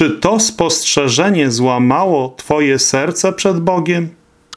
Czy to spostrzeżenie złamało Twoje serce przed Bogiem?